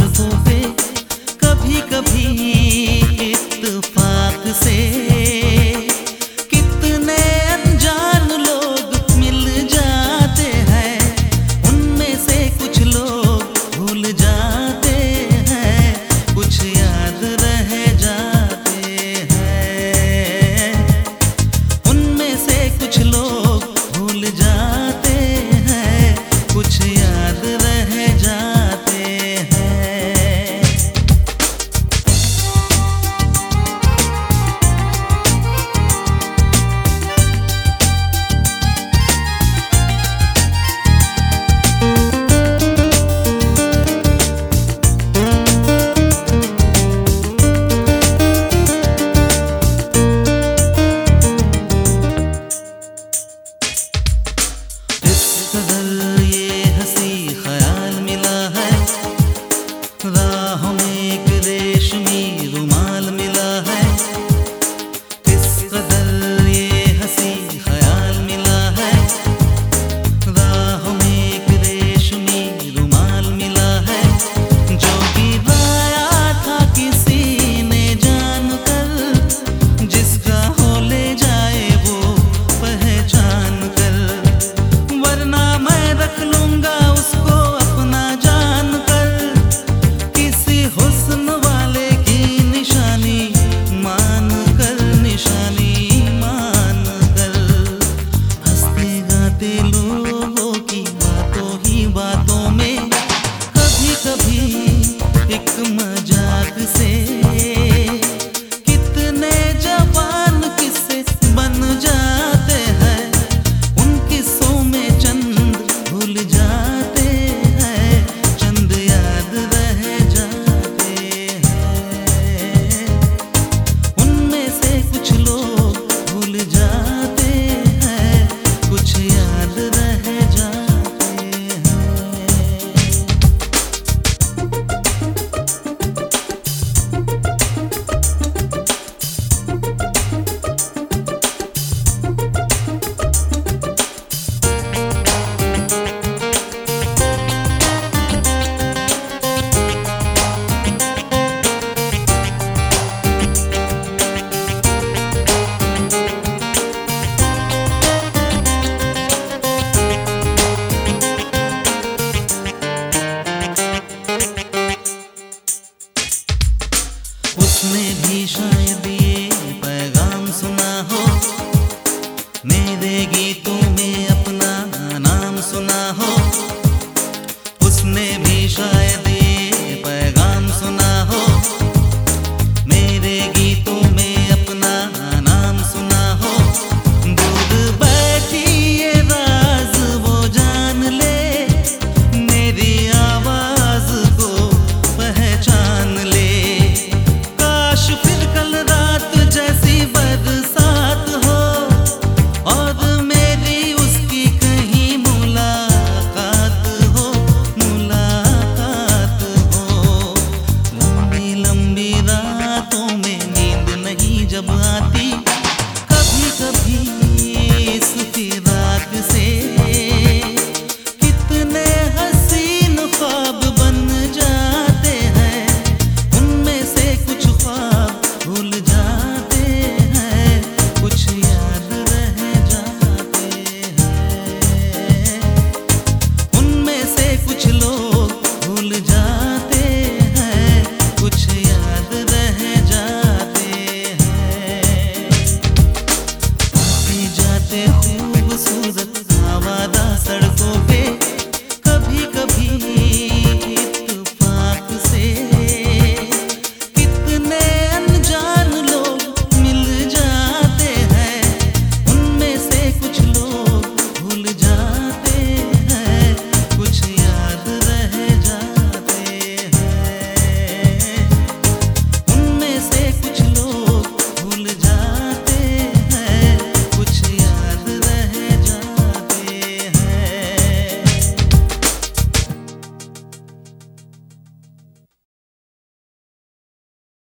beautiful. मज़ाक से। de guitarra.